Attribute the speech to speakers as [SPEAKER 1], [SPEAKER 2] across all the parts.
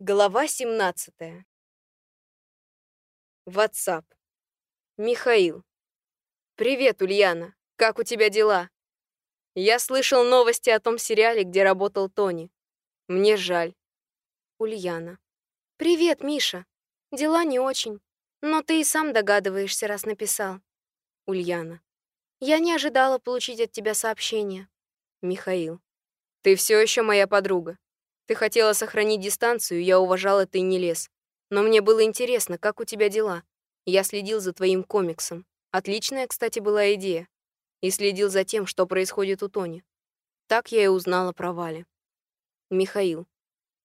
[SPEAKER 1] Глава 17. WhatsApp. Михаил. Привет, Ульяна. Как у тебя дела? Я слышал новости о том сериале, где работал Тони. Мне жаль.
[SPEAKER 2] Ульяна. Привет, Миша. Дела не очень, но ты и сам догадываешься, раз написал.
[SPEAKER 1] Ульяна.
[SPEAKER 2] Я не ожидала получить от тебя сообщение.
[SPEAKER 1] Михаил. Ты все еще моя подруга. Ты хотела сохранить дистанцию, я уважал это и не лез. Но мне было интересно, как у тебя дела. Я следил за твоим комиксом. Отличная, кстати, была идея. И следил за тем, что происходит у Тони. Так я и узнала про Вали. Михаил.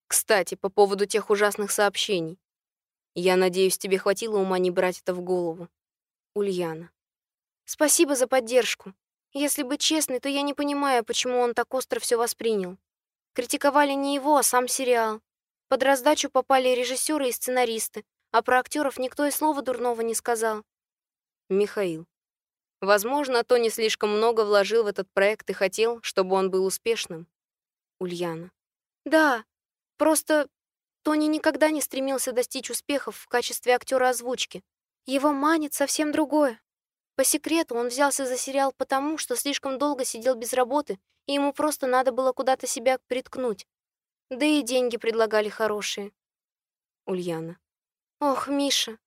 [SPEAKER 1] Кстати, по поводу тех ужасных сообщений. Я надеюсь, тебе хватило ума не брать это в голову.
[SPEAKER 2] Ульяна. Спасибо за поддержку. Если быть честной, то я не понимаю, почему он так остро все воспринял. Критиковали не его, а сам сериал. Под раздачу попали режиссеры и сценаристы, а про актеров никто и слова дурного не сказал.
[SPEAKER 1] Михаил. Возможно, Тони слишком много вложил в этот проект и хотел, чтобы он был успешным.
[SPEAKER 2] Ульяна. Да, просто Тони никогда не стремился достичь успехов в качестве актера озвучки. Его манит совсем другое. По секрету он взялся за сериал потому, что слишком долго сидел без работы и ему просто надо было куда-то себя приткнуть. Да и деньги предлагали хорошие.
[SPEAKER 1] Ульяна.
[SPEAKER 2] Ох, Миша,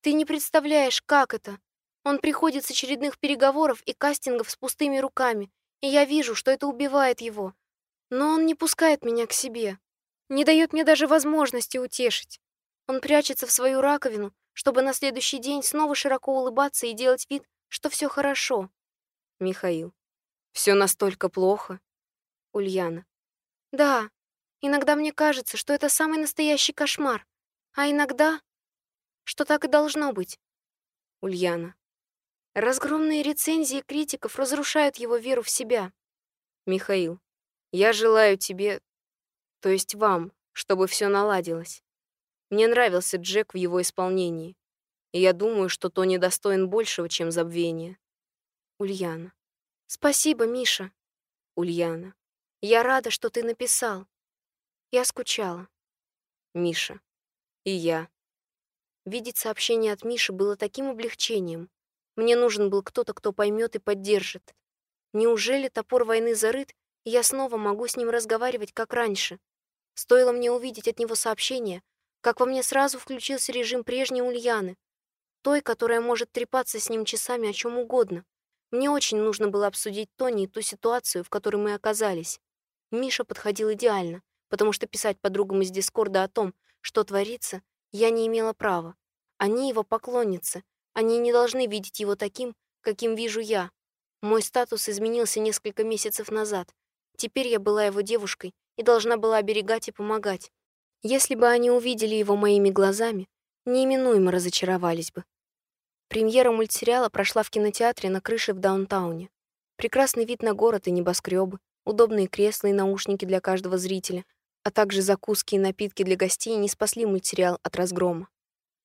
[SPEAKER 2] ты не представляешь, как это. Он приходит с очередных переговоров и кастингов с пустыми руками, и я вижу, что это убивает его. Но он не пускает меня к себе, не дает мне даже возможности утешить. Он прячется в свою раковину, чтобы на следующий день снова широко улыбаться и делать вид, что все хорошо.
[SPEAKER 1] Михаил. Все настолько плохо.
[SPEAKER 2] Ульяна. Да, иногда мне кажется, что это самый настоящий кошмар, а иногда, что так и должно быть.
[SPEAKER 1] Ульяна.
[SPEAKER 2] Разгромные рецензии критиков разрушают его веру в себя.
[SPEAKER 1] Михаил. Я желаю тебе, то есть вам, чтобы все наладилось. Мне нравился Джек в его исполнении, и я думаю, что Тони достоин большего, чем забвение.
[SPEAKER 2] Ульяна. Спасибо, Миша.
[SPEAKER 1] Ульяна.
[SPEAKER 2] Я рада, что ты написал. Я скучала.
[SPEAKER 1] Миша. И я.
[SPEAKER 2] Видеть сообщение от Миши было таким облегчением. Мне нужен был кто-то, кто поймет и поддержит. Неужели топор войны зарыт, и я снова могу с ним разговаривать, как раньше? Стоило мне увидеть от него сообщение, как во мне сразу включился режим прежней Ульяны, той, которая может трепаться с ним часами о чем угодно. Мне очень нужно было обсудить Тони и ту ситуацию, в которой мы оказались. Миша подходил идеально, потому что писать подругам из Дискорда о том, что творится, я не имела права. Они его поклонницы, они не должны видеть его таким, каким вижу я. Мой статус изменился несколько месяцев назад. Теперь я была его девушкой и должна была оберегать и помогать. Если бы они увидели его моими глазами, неименуемо разочаровались бы. Премьера мультсериала прошла в кинотеатре на крыше в даунтауне. Прекрасный вид на город и небоскребы, удобные кресла и наушники для каждого зрителя, а также закуски и напитки для гостей не спасли мультсериал от разгрома.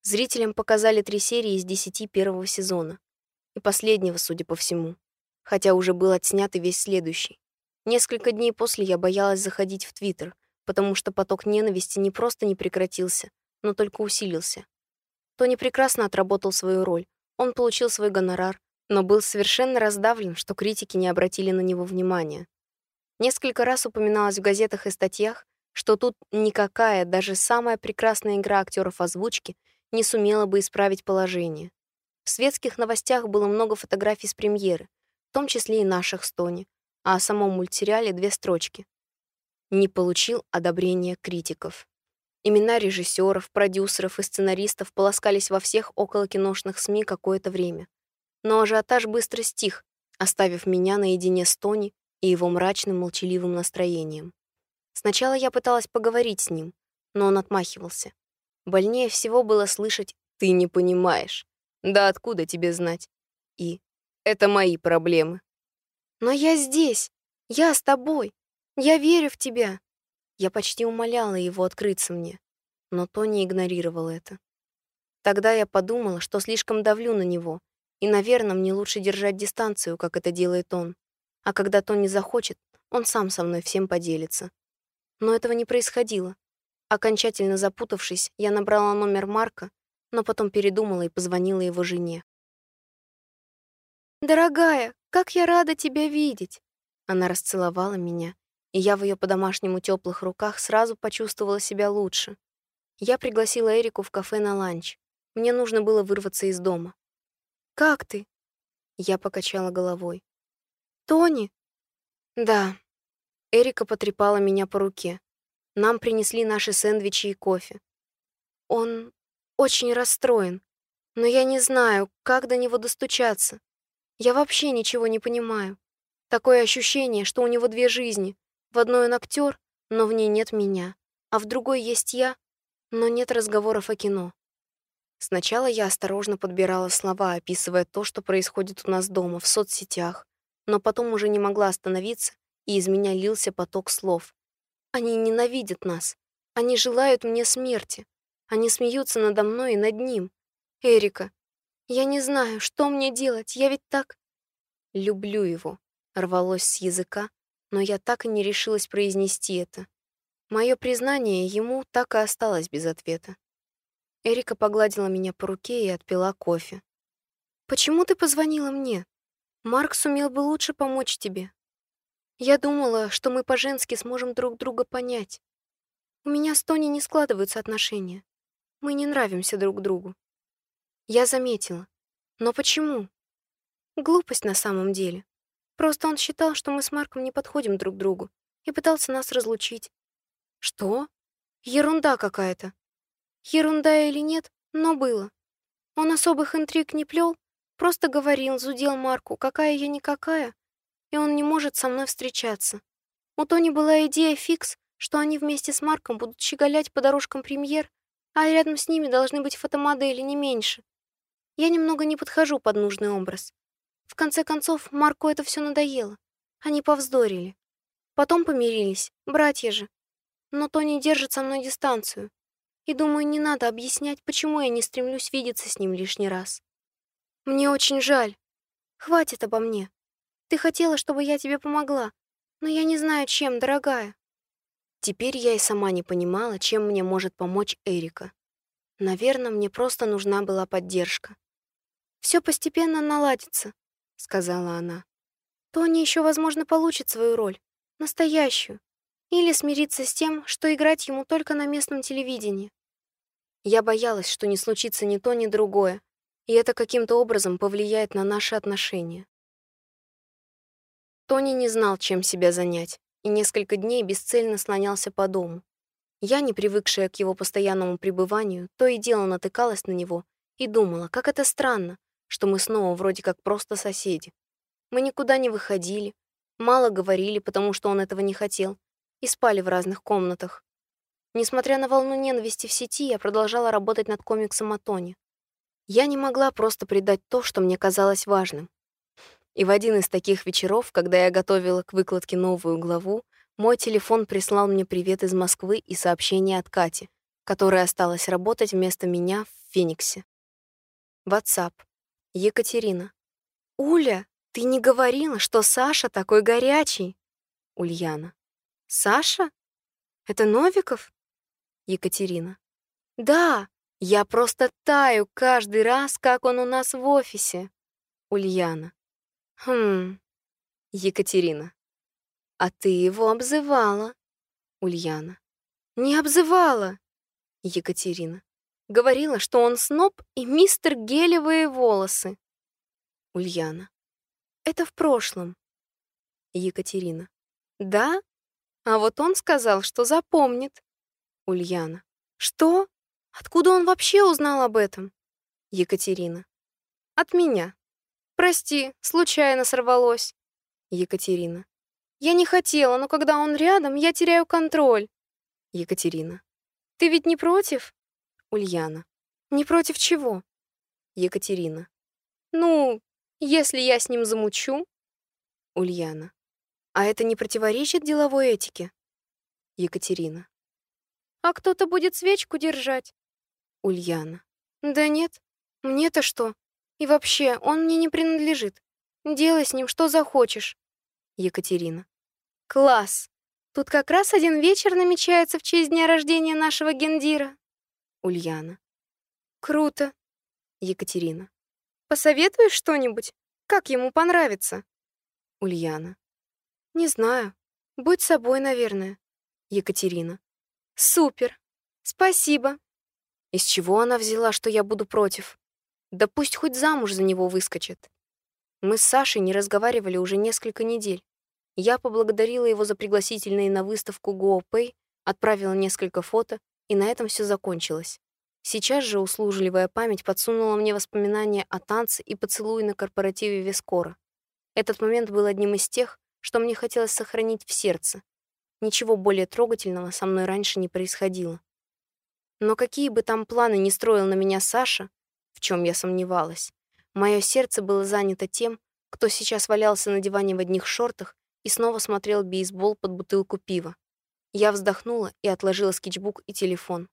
[SPEAKER 2] Зрителям показали три серии из десяти первого сезона. И последнего, судя по всему. Хотя уже был отснят и весь следующий. Несколько дней после я боялась заходить в Твиттер, потому что поток ненависти не просто не прекратился, но только усилился. Тони прекрасно отработал свою роль. Он получил свой гонорар, но был совершенно раздавлен, что критики не обратили на него внимания. Несколько раз упоминалось в газетах и статьях, что тут никакая, даже самая прекрасная игра актеров озвучки не сумела бы исправить положение. В светских новостях было много фотографий с премьеры, в том числе и наших с Тони, а о самом мультсериале две строчки. Не получил одобрения критиков. Имена режиссеров, продюсеров и сценаристов полоскались во всех околокиношных СМИ какое-то время. Но ажиотаж быстро стих, оставив меня наедине с Тони и его мрачным молчаливым настроением. Сначала я пыталась поговорить с ним, но он отмахивался. Больнее всего было слышать «ты не понимаешь». Да откуда тебе знать? И «это мои проблемы». «Но я здесь, я с тобой, я верю в тебя», я почти умоляла его открыться мне, но Тони игнорировал это. Тогда я подумала, что слишком давлю на него, и, наверное, мне лучше держать дистанцию, как это делает он. А когда Тони захочет, он сам со мной всем поделится. Но этого не происходило. Окончательно запутавшись, я набрала номер Марка, но потом передумала и позвонила его жене. «Дорогая, как я рада тебя видеть!» Она расцеловала меня, и я в ее по-домашнему теплых руках сразу почувствовала себя лучше. Я пригласила Эрику в кафе на ланч. Мне нужно было вырваться из дома. «Как ты?» Я покачала головой. «Тони?» «Да». Эрика потрепала меня по руке. Нам принесли наши сэндвичи и кофе. Он очень расстроен, но я не знаю, как до него достучаться. Я вообще ничего не понимаю. Такое ощущение, что у него две жизни. В одной он актер, но в ней нет меня, а в другой есть я, но нет разговоров о кино. Сначала я осторожно подбирала слова, описывая то, что происходит у нас дома, в соцсетях, но потом уже не могла остановиться, и из меня лился поток слов. Они ненавидят нас. Они желают мне смерти. Они смеются надо мной и над ним. Эрика, я не знаю, что мне делать, я ведь так... Люблю его, рвалось с языка, но я так и не решилась произнести это. Мое признание ему так и осталось без ответа. Эрика погладила меня по руке и отпила кофе. «Почему ты позвонила мне? Марк сумел бы лучше помочь тебе. Я думала, что мы по-женски сможем друг друга понять. У меня с Тони не складываются отношения. Мы не нравимся друг другу. Я заметила. Но почему? Глупость на самом деле. Просто он считал, что мы с Марком не подходим друг другу и пытался нас разлучить. Что? Ерунда какая-то. Ерунда или нет, но было. Он особых интриг не плел, просто говорил, зудел Марку, какая я никакая, и он не может со мной встречаться. У Тони была идея фикс, что они вместе с Марком будут щеголять по дорожкам премьер, а рядом с ними должны быть фотомодели, не меньше. Я немного не подхожу под нужный образ. В конце концов, Марку это все надоело. Они повздорили. Потом помирились, братья же. Но Тони держит со мной дистанцию. И думаю, не надо объяснять, почему я не стремлюсь видеться с ним лишний раз. Мне очень жаль. Хватит обо мне. Ты хотела, чтобы я тебе помогла, но я не знаю, чем, дорогая. Теперь я и сама не понимала, чем мне может помочь Эрика. Наверное, мне просто нужна была поддержка. Все постепенно наладится», — сказала она. «Тони еще, возможно, получит свою роль, настоящую, или смириться с тем, что играть ему только на местном телевидении. Я боялась, что не случится ни то, ни другое, и это каким-то образом повлияет на наши отношения. Тони не знал, чем себя занять, и несколько дней бесцельно слонялся по дому. Я, не привыкшая к его постоянному пребыванию, то и дело натыкалась на него и думала, как это странно, что мы снова вроде как просто соседи. Мы никуда не выходили, мало говорили, потому что он этого не хотел, и спали в разных комнатах. Несмотря на волну ненависти в сети, я продолжала работать над комиксом о Тоне. Я не могла просто предать то, что мне казалось важным. И в один из таких вечеров, когда я готовила к выкладке новую главу, мой телефон прислал мне привет из Москвы и сообщение от Кати, которая осталась работать вместо меня в Фениксе. WhatsApp. Екатерина. «Уля, ты не говорила, что Саша такой горячий?» Ульяна. «Саша? Это Новиков?» Екатерина. «Да, я просто таю каждый раз, как он у нас в офисе». Ульяна. «Хм...» Екатерина. «А ты его обзывала?» Ульяна. «Не обзывала!» Екатерина. Говорила, что он сноб и мистер гелевые волосы. Ульяна. Это в прошлом. Екатерина. Да? А вот он сказал, что запомнит. Ульяна. Что? Откуда он вообще узнал об этом? Екатерина. От меня. Прости, случайно сорвалось. Екатерина. Я не хотела, но когда он рядом, я теряю контроль. Екатерина. Ты ведь не против? Ульяна. Не против чего? Екатерина. Ну, если я с ним замучу. Ульяна. А это не противоречит деловой этике? Екатерина. А кто-то будет свечку держать? Ульяна. Да нет. Мне-то что? И вообще, он мне не принадлежит. Делай с ним что захочешь. Екатерина. Класс! Тут как раз один вечер намечается в честь дня рождения нашего Гендира.
[SPEAKER 1] Ульяна.
[SPEAKER 2] Круто.
[SPEAKER 1] Екатерина.
[SPEAKER 2] Посоветуешь что-нибудь? Как ему понравится?
[SPEAKER 1] Ульяна.
[SPEAKER 2] Не знаю. Будь собой, наверное.
[SPEAKER 1] Екатерина.
[SPEAKER 2] Супер. Спасибо.
[SPEAKER 1] Из чего она взяла, что я буду против? Да пусть хоть замуж за него выскочит. Мы с Сашей не разговаривали уже несколько недель. Я поблагодарила его за пригласительные на выставку GoPay, отправила несколько фото, и на этом все закончилось. Сейчас же услужливая память подсунула мне воспоминания о танце и поцелуе на корпоративе Вескора. Этот момент был одним из тех, что мне хотелось сохранить в сердце. Ничего более трогательного со мной раньше не происходило. Но какие бы там планы ни строил на меня Саша, в чем я сомневалась, мое сердце было занято тем, кто сейчас валялся на диване в одних шортах и снова смотрел бейсбол под бутылку пива. Я вздохнула и отложила скетчбук и телефон.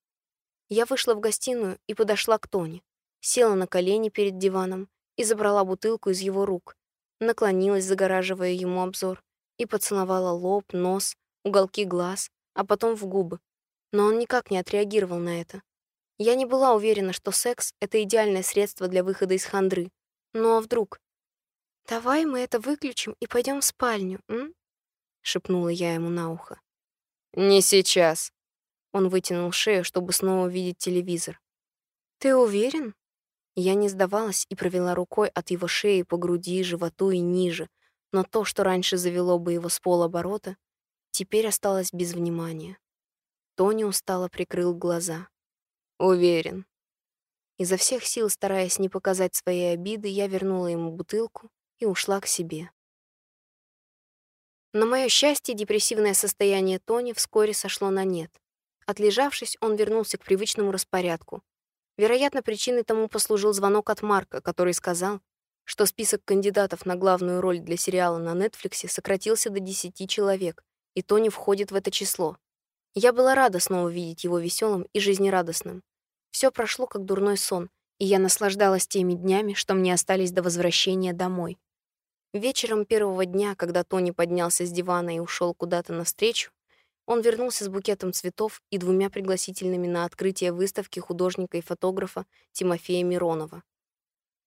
[SPEAKER 1] Я вышла в гостиную и подошла к Тони, села на колени перед диваном и забрала бутылку из его рук, наклонилась, загораживая ему обзор, и поцеловала лоб, нос, уголки глаз, а потом в губы. Но он никак не отреагировал на это. Я не была уверена, что секс — это идеальное средство для выхода из хандры. Ну а вдруг?
[SPEAKER 2] «Давай мы это выключим и пойдем в спальню, м?»
[SPEAKER 1] — шепнула я ему на ухо. «Не сейчас». Он вытянул шею, чтобы снова видеть телевизор.
[SPEAKER 2] «Ты уверен?»
[SPEAKER 1] Я не сдавалась и провела рукой от его шеи по груди, животу и ниже, но то, что раньше завело бы его с полоборота, теперь осталось без внимания. Тони устало прикрыл глаза. «Уверен». Изо всех сил, стараясь не показать своей обиды, я вернула ему бутылку и ушла к себе. На мое счастье, депрессивное состояние Тони вскоре сошло на нет. Отлежавшись, он вернулся к привычному распорядку. Вероятно, причиной тому послужил звонок от Марка, который сказал, что список кандидатов на главную роль для сериала на Netflix сократился до 10 человек, и Тони входит в это число. Я была рада снова видеть его веселым и жизнерадостным. Все прошло как дурной сон, и я наслаждалась теми днями, что мне остались до возвращения домой. Вечером первого дня, когда Тони поднялся с дивана и ушел куда-то навстречу, он вернулся с букетом цветов и двумя пригласительными на открытие выставки художника и фотографа Тимофея Миронова.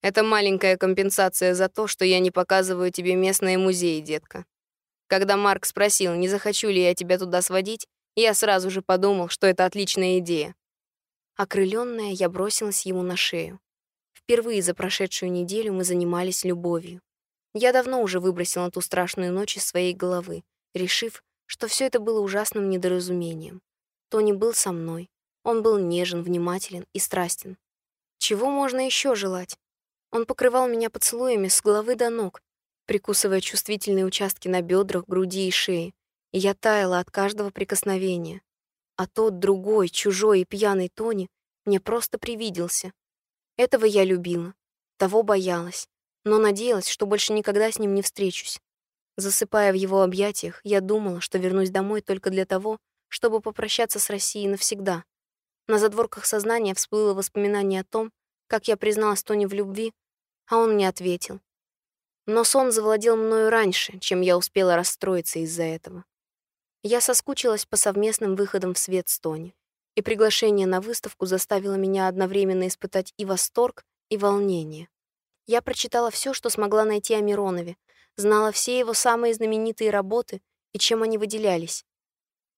[SPEAKER 1] «Это маленькая компенсация за то, что я не показываю тебе местные музеи, детка. Когда Марк спросил, не захочу ли я тебя туда сводить, я сразу же подумал, что это отличная идея. Окрыленная, я бросилась ему на шею. Впервые за прошедшую неделю мы занимались любовью. Я давно уже выбросила ту страшную ночь из своей головы, решив, что все это было ужасным недоразумением. Тони был со мной. Он был нежен, внимателен и страстен. Чего можно еще желать? Он покрывал меня поцелуями с головы до ног, прикусывая чувствительные участки на бедрах, груди и шее, и я таяла от каждого прикосновения. А тот другой, чужой и пьяный Тони мне просто привиделся. Этого я любила, того боялась, но надеялась, что больше никогда с ним не встречусь. Засыпая в его объятиях, я думала, что вернусь домой только для того, чтобы попрощаться с Россией навсегда. На задворках сознания всплыло воспоминание о том, как я призналась Тони в любви, а он мне ответил. Но сон завладел мною раньше, чем я успела расстроиться из-за этого. Я соскучилась по совместным выходам в свет с Тони, и приглашение на выставку заставило меня одновременно испытать и восторг, и волнение. Я прочитала все, что смогла найти о Миронове, знала все его самые знаменитые работы и чем они выделялись.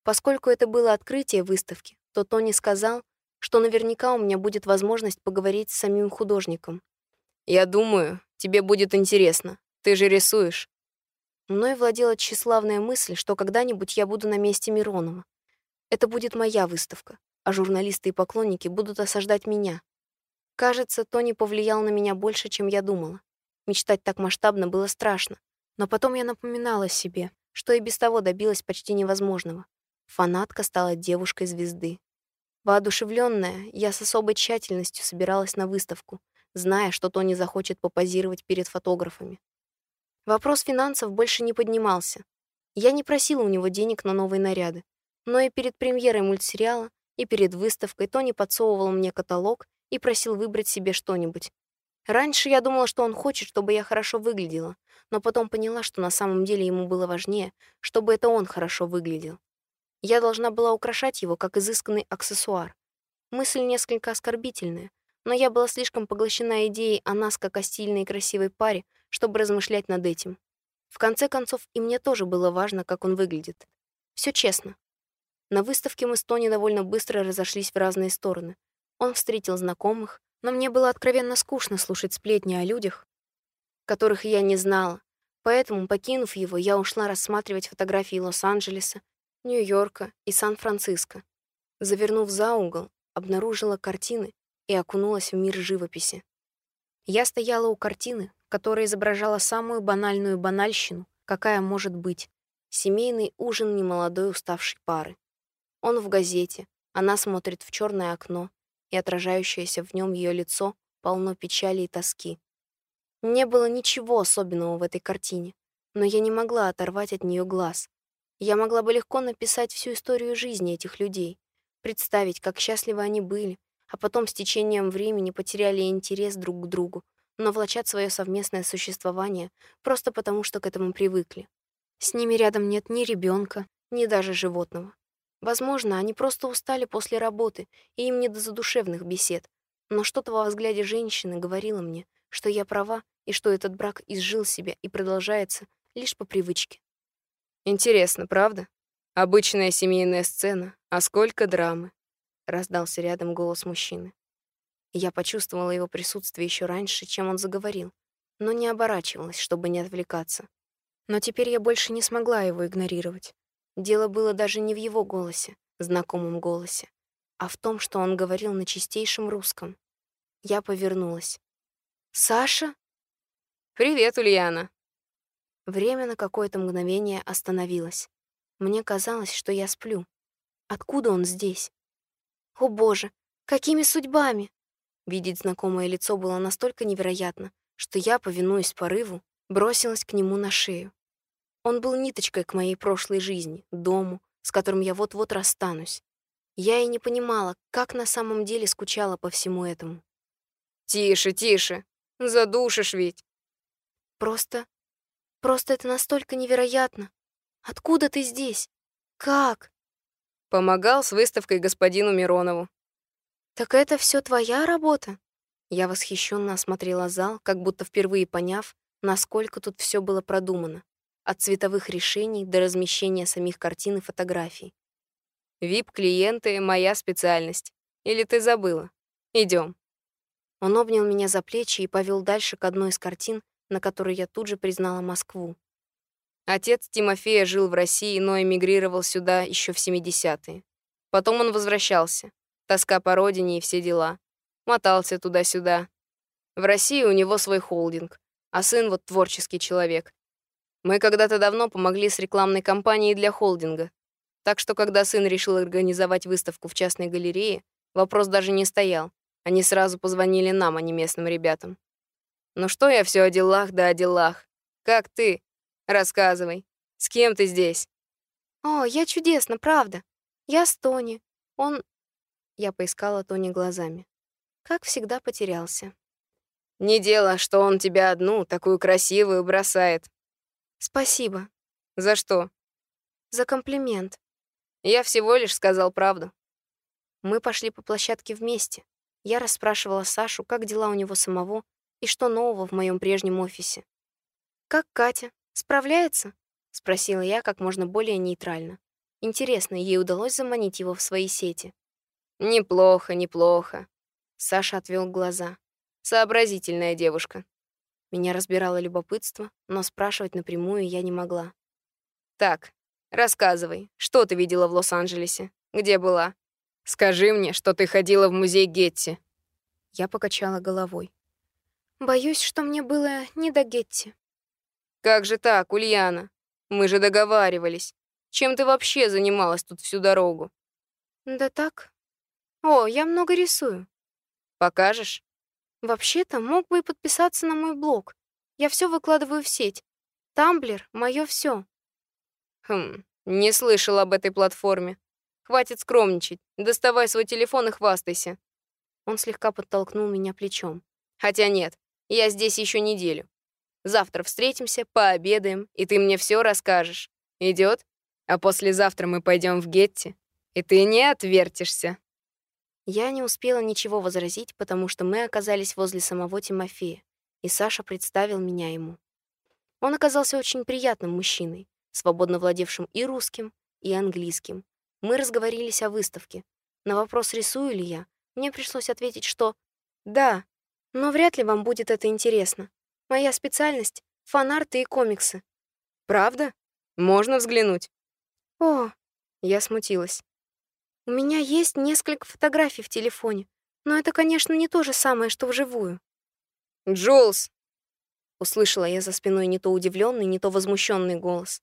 [SPEAKER 1] Поскольку это было открытие выставки, то Тони сказал, что наверняка у меня будет возможность поговорить с самим художником. «Я думаю, тебе будет интересно. Ты же рисуешь. Мной владела тщеславная мысль, что когда-нибудь я буду на месте Миронова. Это будет моя выставка, а журналисты и поклонники будут осаждать меня. Кажется, Тони повлиял на меня больше, чем я думала. Мечтать так масштабно было страшно. Но потом я напоминала себе, что и без того добилась почти невозможного. Фанатка стала девушкой звезды. Воодушевленная, я с особой тщательностью собиралась на выставку, зная, что Тони захочет попозировать перед фотографами. Вопрос финансов больше не поднимался. Я не просила у него денег на новые наряды. Но и перед премьерой мультсериала, и перед выставкой Тони подсовывал мне каталог и просил выбрать себе что-нибудь.
[SPEAKER 2] Раньше я думала, что он хочет, чтобы я хорошо выглядела, но потом поняла, что на самом деле ему было важнее, чтобы это он хорошо выглядел. Я должна была украшать его как изысканный аксессуар. Мысль несколько оскорбительная, но я была слишком поглощена идеей о нас как о стильной и красивой паре, чтобы размышлять над этим. В конце концов, и мне тоже было важно, как он выглядит. Все честно. На выставке мы с Тони довольно быстро разошлись в разные стороны. Он встретил знакомых, но мне было откровенно скучно слушать сплетни о людях, которых я не знала. Поэтому, покинув его, я ушла рассматривать фотографии Лос-Анджелеса, Нью-Йорка и Сан-Франциско. Завернув за угол, обнаружила картины и окунулась в мир живописи. Я стояла у картины, которая изображала самую банальную банальщину, какая может быть. Семейный ужин немолодой уставшей пары. Он в газете, она смотрит в черное окно, и отражающееся в нем ее лицо полно печали и тоски. Не было ничего особенного в этой картине, но я не могла оторвать от нее глаз. Я могла бы легко написать всю историю жизни этих людей, представить, как счастливы они были, а потом с течением времени потеряли интерес друг к другу, но влачат свое совместное существование просто потому, что к этому привыкли. С ними рядом нет ни ребенка, ни даже животного. Возможно, они просто устали после работы, и им не до задушевных бесед. Но что-то во взгляде женщины говорило мне, что я права и что этот брак изжил себя и продолжается лишь по привычке.
[SPEAKER 1] «Интересно, правда? Обычная семейная сцена, а сколько драмы?» — раздался рядом голос мужчины.
[SPEAKER 2] Я почувствовала его присутствие еще раньше, чем он заговорил, но не оборачивалась, чтобы не отвлекаться. Но теперь я больше не смогла его игнорировать. Дело было даже не в его голосе, знакомом голосе, а в том, что он говорил на чистейшем русском. Я повернулась. «Саша?»
[SPEAKER 1] «Привет, Ульяна!»
[SPEAKER 2] Время на какое-то мгновение остановилось. Мне казалось, что я сплю. Откуда он здесь? О боже, какими судьбами? Видеть знакомое лицо было настолько невероятно, что я, повинуясь порыву, бросилась к нему на шею. Он был ниточкой к моей прошлой жизни, дому, с которым я вот-вот расстанусь. Я и не понимала, как на самом деле скучала по всему этому.
[SPEAKER 1] «Тише, тише! Задушишь ведь!»
[SPEAKER 2] «Просто... просто это настолько невероятно! Откуда ты здесь? Как?»
[SPEAKER 1] Помогал с выставкой господину Миронову.
[SPEAKER 2] «Так это все твоя работа?» Я восхищенно осмотрела зал, как будто впервые поняв, насколько тут все было продумано от цветовых решений до размещения самих картин и фотографий.
[SPEAKER 1] «Вип-клиенты — моя специальность. Или ты забыла? Идем.
[SPEAKER 2] Он обнял меня за плечи и повел дальше к одной из картин, на которой я тут же признала Москву.
[SPEAKER 1] Отец Тимофея жил в России, но эмигрировал сюда еще в 70-е. Потом он возвращался. Тоска по родине и все дела. Мотался туда-сюда. В России у него свой холдинг, а сын вот творческий человек. Мы когда-то давно помогли с рекламной кампанией для холдинга. Так что, когда сын решил организовать выставку в частной галерее, вопрос даже не стоял. Они сразу позвонили нам, а не местным ребятам. Ну что я все о делах да о делах. Как ты? Рассказывай. С кем ты здесь?
[SPEAKER 2] О, я чудесно, правда. Я с Тони. Он... Я поискала Тони глазами. Как всегда потерялся.
[SPEAKER 1] Не дело, что он тебя одну, такую красивую, бросает.
[SPEAKER 2] Спасибо.
[SPEAKER 1] За что?
[SPEAKER 2] За комплимент.
[SPEAKER 1] Я всего лишь сказал правду.
[SPEAKER 2] Мы пошли по площадке вместе. Я расспрашивала Сашу, как дела у него самого и что нового в моем прежнем офисе. «Как Катя? Справляется?» — спросила я как можно более нейтрально. Интересно, ей удалось заманить его в свои сети?
[SPEAKER 1] «Неплохо, неплохо», —
[SPEAKER 2] Саша отвел глаза.
[SPEAKER 1] «Сообразительная девушка».
[SPEAKER 2] Меня разбирало любопытство, но спрашивать напрямую я не могла.
[SPEAKER 1] «Так, рассказывай, что ты видела в Лос-Анджелесе? Где была? Скажи мне, что ты ходила в музей Гетти».
[SPEAKER 2] Я покачала головой. «Боюсь, что мне было не до Гетти».
[SPEAKER 1] «Как же так, Ульяна? Мы же договаривались. Чем ты вообще занималась тут всю дорогу?»
[SPEAKER 2] «Да так. О, я много рисую».
[SPEAKER 1] «Покажешь?»
[SPEAKER 2] Вообще-то мог бы и подписаться на мой блог. Я все выкладываю в сеть. Тамблер — мое все.
[SPEAKER 1] Хм, не слышал об этой платформе. Хватит скромничать. Доставай свой телефон и хвастайся.
[SPEAKER 2] Он слегка подтолкнул меня плечом.
[SPEAKER 1] Хотя нет, Я здесь еще неделю. Завтра встретимся, пообедаем, и ты мне все расскажешь. Идет? А послезавтра мы пойдем в Гетти, и ты не отвертишься».
[SPEAKER 2] Я не успела ничего возразить, потому что мы оказались возле самого Тимофея, и Саша представил меня ему. Он оказался очень приятным мужчиной, свободно владевшим и русским, и английским. Мы разговорились о выставке. На вопрос, рисую ли я, мне пришлось ответить, что «да», но вряд ли вам будет это интересно. Моя специальность — фанарты и комиксы.
[SPEAKER 1] «Правда? Можно взглянуть?»
[SPEAKER 2] «О!» — я смутилась. У меня есть несколько фотографий в телефоне, но это, конечно, не то же самое, что вживую.
[SPEAKER 1] «Джулс!»
[SPEAKER 2] — услышала я за спиной не то удивленный, не то возмущенный голос.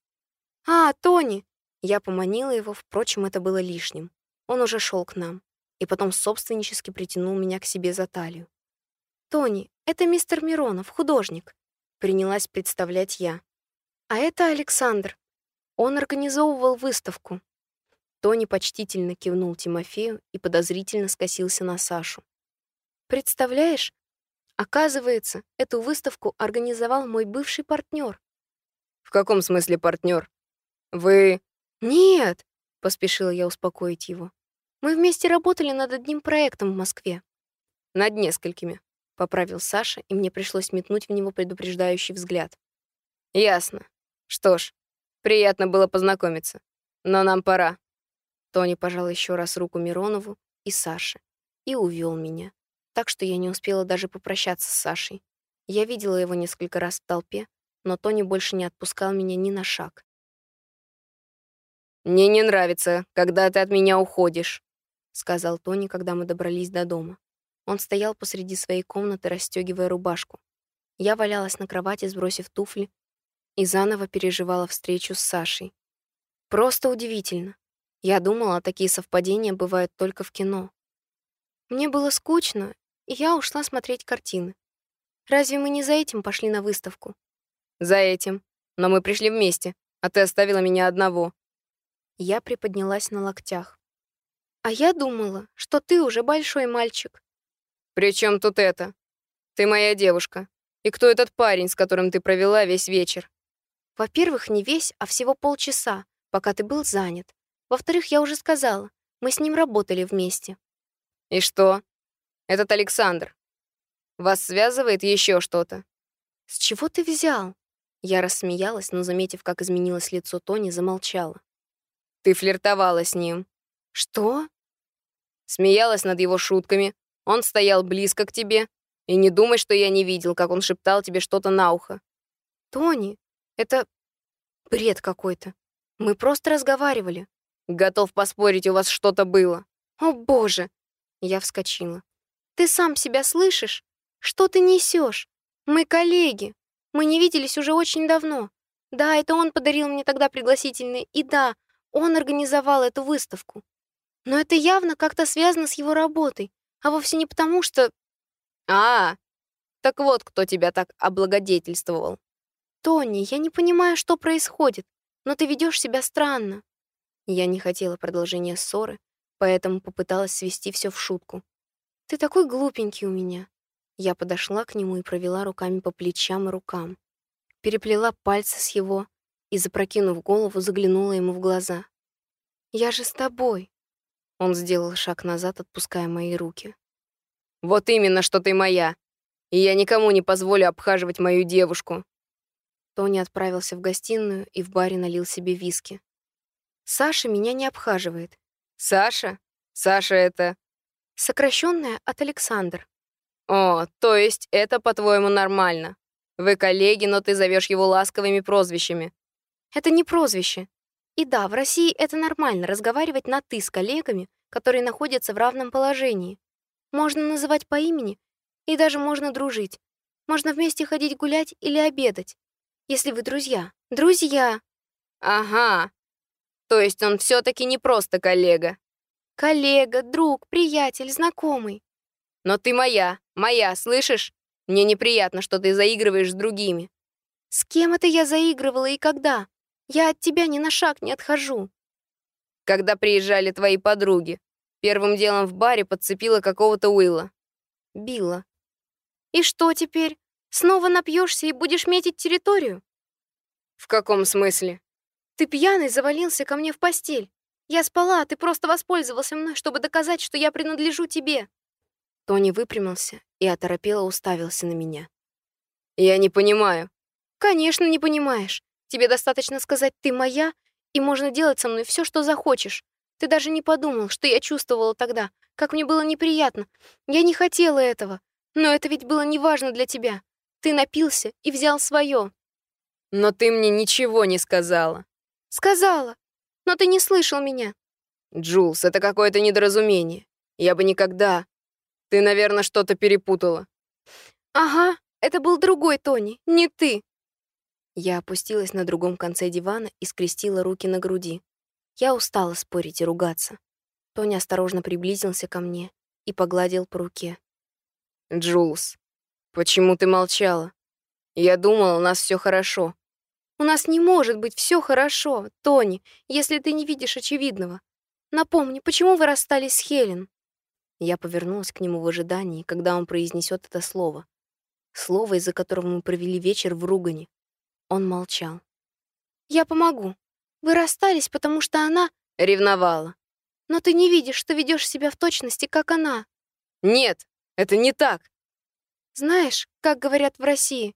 [SPEAKER 2] «А, Тони!» Я поманила его, впрочем, это было лишним. Он уже шел к нам, и потом собственнически притянул меня к себе за талию. «Тони, это мистер Миронов, художник», — принялась представлять я. «А это Александр. Он организовывал выставку. Тони почтительно кивнул Тимофею и подозрительно скосился на Сашу. «Представляешь, оказывается, эту выставку организовал мой бывший партнер.
[SPEAKER 1] «В каком смысле партнер? Вы...»
[SPEAKER 2] «Нет!» — поспешила я успокоить его. «Мы вместе работали над одним проектом в Москве».
[SPEAKER 1] «Над несколькими», — поправил Саша, и мне пришлось метнуть в него предупреждающий взгляд. «Ясно. Что ж, приятно было познакомиться. Но нам пора».
[SPEAKER 2] Тони пожал еще раз руку Миронову и Саше и увел меня, так что я не успела даже попрощаться с Сашей. Я видела его несколько раз в толпе, но Тони больше не отпускал меня ни на шаг.
[SPEAKER 1] «Мне не нравится, когда ты от меня уходишь», — сказал Тони, когда мы добрались до дома. Он стоял посреди своей комнаты, расстегивая рубашку. Я валялась на кровати, сбросив туфли, и заново переживала встречу с Сашей. Просто удивительно. Я думала, такие совпадения бывают только в кино. Мне было скучно, и я ушла смотреть картины. Разве мы не за этим пошли на выставку? За этим. Но мы пришли вместе, а ты оставила меня одного.
[SPEAKER 2] Я приподнялась на локтях. А я думала, что ты уже большой мальчик.
[SPEAKER 1] При чем тут это? Ты моя девушка. И кто этот парень, с которым ты провела весь вечер?
[SPEAKER 2] Во-первых, не весь, а всего полчаса, пока ты был занят. Во-вторых, я уже сказала, мы с ним работали вместе.
[SPEAKER 1] И что? Этот Александр. Вас связывает еще что-то?
[SPEAKER 2] С чего ты взял? Я рассмеялась, но, заметив, как изменилось лицо Тони, замолчала.
[SPEAKER 1] Ты флиртовала с ним.
[SPEAKER 2] Что?
[SPEAKER 1] Смеялась над его шутками. Он стоял близко к тебе. И не думай, что я не видел, как он шептал тебе что-то на ухо.
[SPEAKER 2] Тони, это бред какой-то. Мы просто разговаривали.
[SPEAKER 1] Готов поспорить, у вас что-то было.
[SPEAKER 2] О, боже! Я вскочила. Ты сам себя слышишь? Что ты несешь? Мы коллеги. Мы не виделись уже очень давно. Да, это он подарил мне тогда пригласительные, и да, он организовал эту выставку. Но это явно как-то связано с его работой, а вовсе не потому, что...
[SPEAKER 1] А, так вот кто тебя так облагодетельствовал.
[SPEAKER 2] Тони, я не понимаю, что происходит, но ты ведешь себя странно. Я не хотела продолжения ссоры, поэтому попыталась свести все в шутку. «Ты такой глупенький у меня». Я подошла к нему и провела руками по плечам и рукам. Переплела пальцы с его и, запрокинув голову, заглянула ему в глаза. «Я же с тобой». Он сделал шаг назад, отпуская мои руки.
[SPEAKER 1] «Вот именно, что ты моя. И я никому не позволю обхаживать мою девушку».
[SPEAKER 2] Тони отправился в гостиную и в баре налил себе виски. Саша меня не обхаживает.
[SPEAKER 1] Саша? Саша это...
[SPEAKER 2] Сокращенная от Александр.
[SPEAKER 1] О, то есть это, по-твоему, нормально. Вы коллеги, но ты зовешь его ласковыми прозвищами.
[SPEAKER 2] Это не прозвище. И да, в России это нормально разговаривать на «ты» с коллегами, которые находятся в равном положении. Можно называть по имени, и даже можно дружить. Можно вместе ходить гулять или обедать, если вы друзья. Друзья!
[SPEAKER 1] Ага, то есть он все-таки не просто коллега.
[SPEAKER 2] Коллега, друг, приятель, знакомый.
[SPEAKER 1] Но ты моя, моя, слышишь? Мне неприятно, что ты заигрываешь с другими.
[SPEAKER 2] С кем это я заигрывала и когда? Я от тебя ни на шаг не отхожу.
[SPEAKER 1] Когда приезжали твои подруги, первым делом в баре подцепила какого-то Уилла.
[SPEAKER 2] Била. И что теперь? Снова напьешься и будешь метить территорию?
[SPEAKER 1] В каком смысле?
[SPEAKER 2] Ты пьяный завалился ко мне в постель. Я спала, а ты просто воспользовался мной, чтобы доказать, что я принадлежу тебе.
[SPEAKER 1] Тони выпрямился и оторопело уставился на меня. Я не понимаю.
[SPEAKER 2] Конечно, не понимаешь. Тебе достаточно сказать «ты моя», и можно делать со мной все, что захочешь. Ты даже не подумал, что я чувствовала тогда, как мне было неприятно. Я не хотела этого. Но это ведь было неважно для тебя. Ты напился и взял свое.
[SPEAKER 1] Но ты мне ничего не сказала.
[SPEAKER 2] Сказала. Но ты не слышал меня.
[SPEAKER 1] Джулс, это какое-то недоразумение. Я бы никогда... Ты, наверное, что-то перепутала.
[SPEAKER 2] Ага, это был другой Тони, не ты.
[SPEAKER 1] Я опустилась на другом конце дивана и скрестила руки на груди. Я устала спорить и ругаться. Тони осторожно приблизился ко мне и погладил по руке. «Джулс, почему ты молчала? Я думала, у нас все хорошо».
[SPEAKER 2] «У нас не может быть все хорошо, Тони, если ты не видишь очевидного. Напомни, почему вы расстались с Хелен?»
[SPEAKER 1] Я повернулась к нему в ожидании, когда он произнесет это слово. Слово, из-за которого мы провели вечер в ругане. Он молчал.
[SPEAKER 2] «Я помогу. Вы расстались, потому что она...»
[SPEAKER 1] Ревновала.
[SPEAKER 2] «Но ты не видишь, что ведешь себя в точности, как она».
[SPEAKER 1] «Нет, это не так».
[SPEAKER 2] «Знаешь, как говорят в России,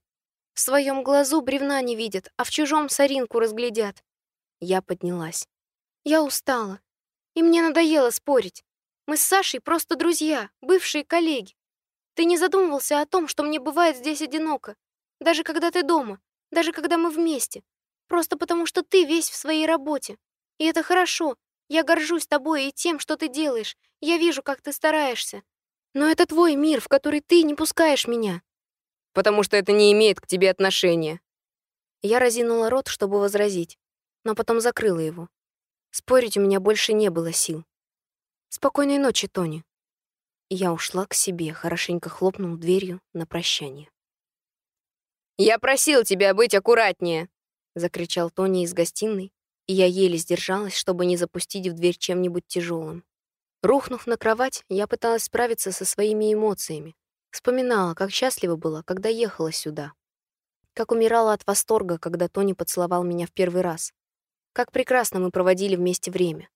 [SPEAKER 2] в своем глазу бревна не видят, а в чужом соринку разглядят».
[SPEAKER 1] Я поднялась.
[SPEAKER 2] «Я устала, и мне надоело спорить. Мы с Сашей просто друзья, бывшие коллеги. Ты не задумывался о том, что мне бывает здесь одиноко, даже когда ты дома, даже когда мы вместе. Просто потому, что ты весь в своей работе. И это хорошо. Я горжусь тобой и тем, что ты делаешь. Я вижу, как ты стараешься. Но это твой мир, в который ты не пускаешь меня.
[SPEAKER 1] Потому что это не имеет к тебе отношения. Я разинула рот, чтобы возразить, но потом закрыла его. Спорить у меня больше не было сил. Спокойной ночи, Тони. Я ушла к себе, хорошенько хлопнул дверью на прощание. «Я просил тебя быть аккуратнее!» — закричал Тони из гостиной, и я еле сдержалась, чтобы не запустить в дверь чем-нибудь тяжелым. Рухнув на кровать, я пыталась справиться со своими эмоциями. Вспоминала, как счастлива была, когда ехала сюда. Как умирала от восторга, когда Тони поцеловал меня в первый раз. Как прекрасно мы проводили вместе время.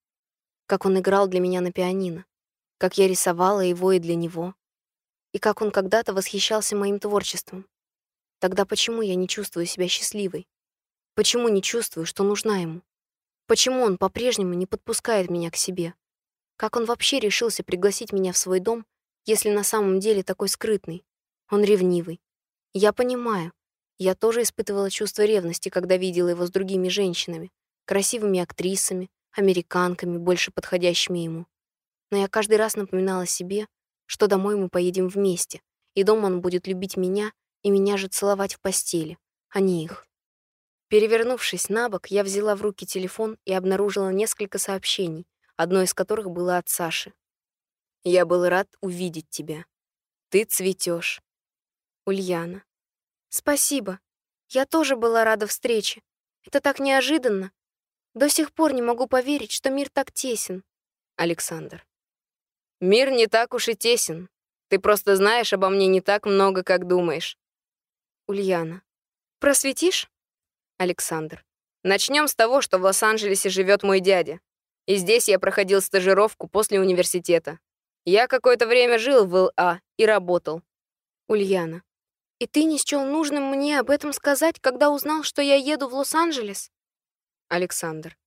[SPEAKER 1] Как он играл для меня на пианино. Как я рисовала его и для него. И как он когда-то восхищался моим творчеством. Тогда почему я не чувствую себя счастливой? Почему не чувствую, что нужна ему? Почему он по-прежнему не подпускает меня к себе? Как он вообще решился пригласить меня в свой дом, если на самом деле такой скрытный? Он ревнивый. Я понимаю. Я тоже испытывала чувство ревности, когда видела его с другими женщинами, красивыми актрисами, американками, больше подходящими ему. Но я каждый раз напоминала себе, что домой мы поедем вместе, и дома он будет любить меня и меня же целовать в постели, а не их. Перевернувшись на бок, я взяла в руки телефон и обнаружила несколько сообщений, одно из которых было от Саши. «Я был рад увидеть тебя. Ты цветешь. Ульяна».
[SPEAKER 2] «Спасибо. Я тоже была рада встрече. Это так неожиданно. До сих пор не могу поверить, что мир так тесен».
[SPEAKER 1] Александр. «Мир не так уж и тесен. Ты просто знаешь обо мне не так много, как думаешь». Ульяна.
[SPEAKER 2] «Просветишь?»
[SPEAKER 1] Александр. Начнем с того, что в Лос-Анджелесе живет мой дядя. И здесь я проходил стажировку после университета. Я какое-то время жил в ЛА и работал.
[SPEAKER 2] Ульяна. И ты не счел нужным мне об этом сказать, когда узнал, что я еду в Лос-Анджелес?
[SPEAKER 1] Александр.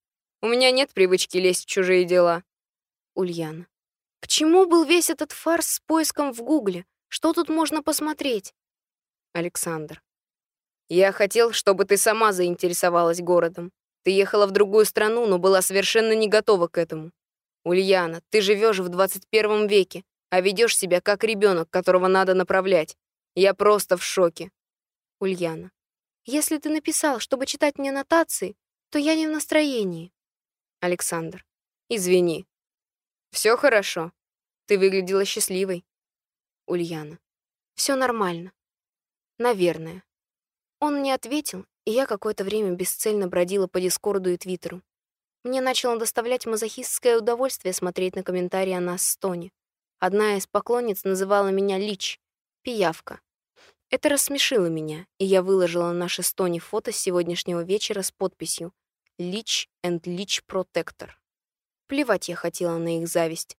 [SPEAKER 1] У меня нет привычки лезть в чужие дела.
[SPEAKER 2] Ульяна. К чему был весь этот фарс с поиском в Гугле? Что тут можно посмотреть?
[SPEAKER 1] Александр. Я хотел, чтобы ты сама заинтересовалась городом. Ты ехала в другую страну, но была совершенно не готова к этому. Ульяна, ты живешь в 21 веке, а ведешь себя как ребенок, которого надо направлять. Я просто в шоке.
[SPEAKER 2] Ульяна. Если ты написал, чтобы читать мне нотации, то я не в настроении.
[SPEAKER 1] Александр. Извини. Все хорошо. Ты выглядела счастливой. Ульяна.
[SPEAKER 2] Все нормально.
[SPEAKER 1] Наверное.
[SPEAKER 2] Он не ответил, и я какое-то время бесцельно бродила по Дискорду и Твиттеру. Мне начало доставлять мазохистское удовольствие смотреть на комментарии о нас с Тони. Одна из поклонниц называла меня Лич, пиявка.
[SPEAKER 1] Это рассмешило меня, и я выложила на наши стоне фото с сегодняшнего вечера с подписью «Leech and Leech Protector». Плевать я хотела на их зависть.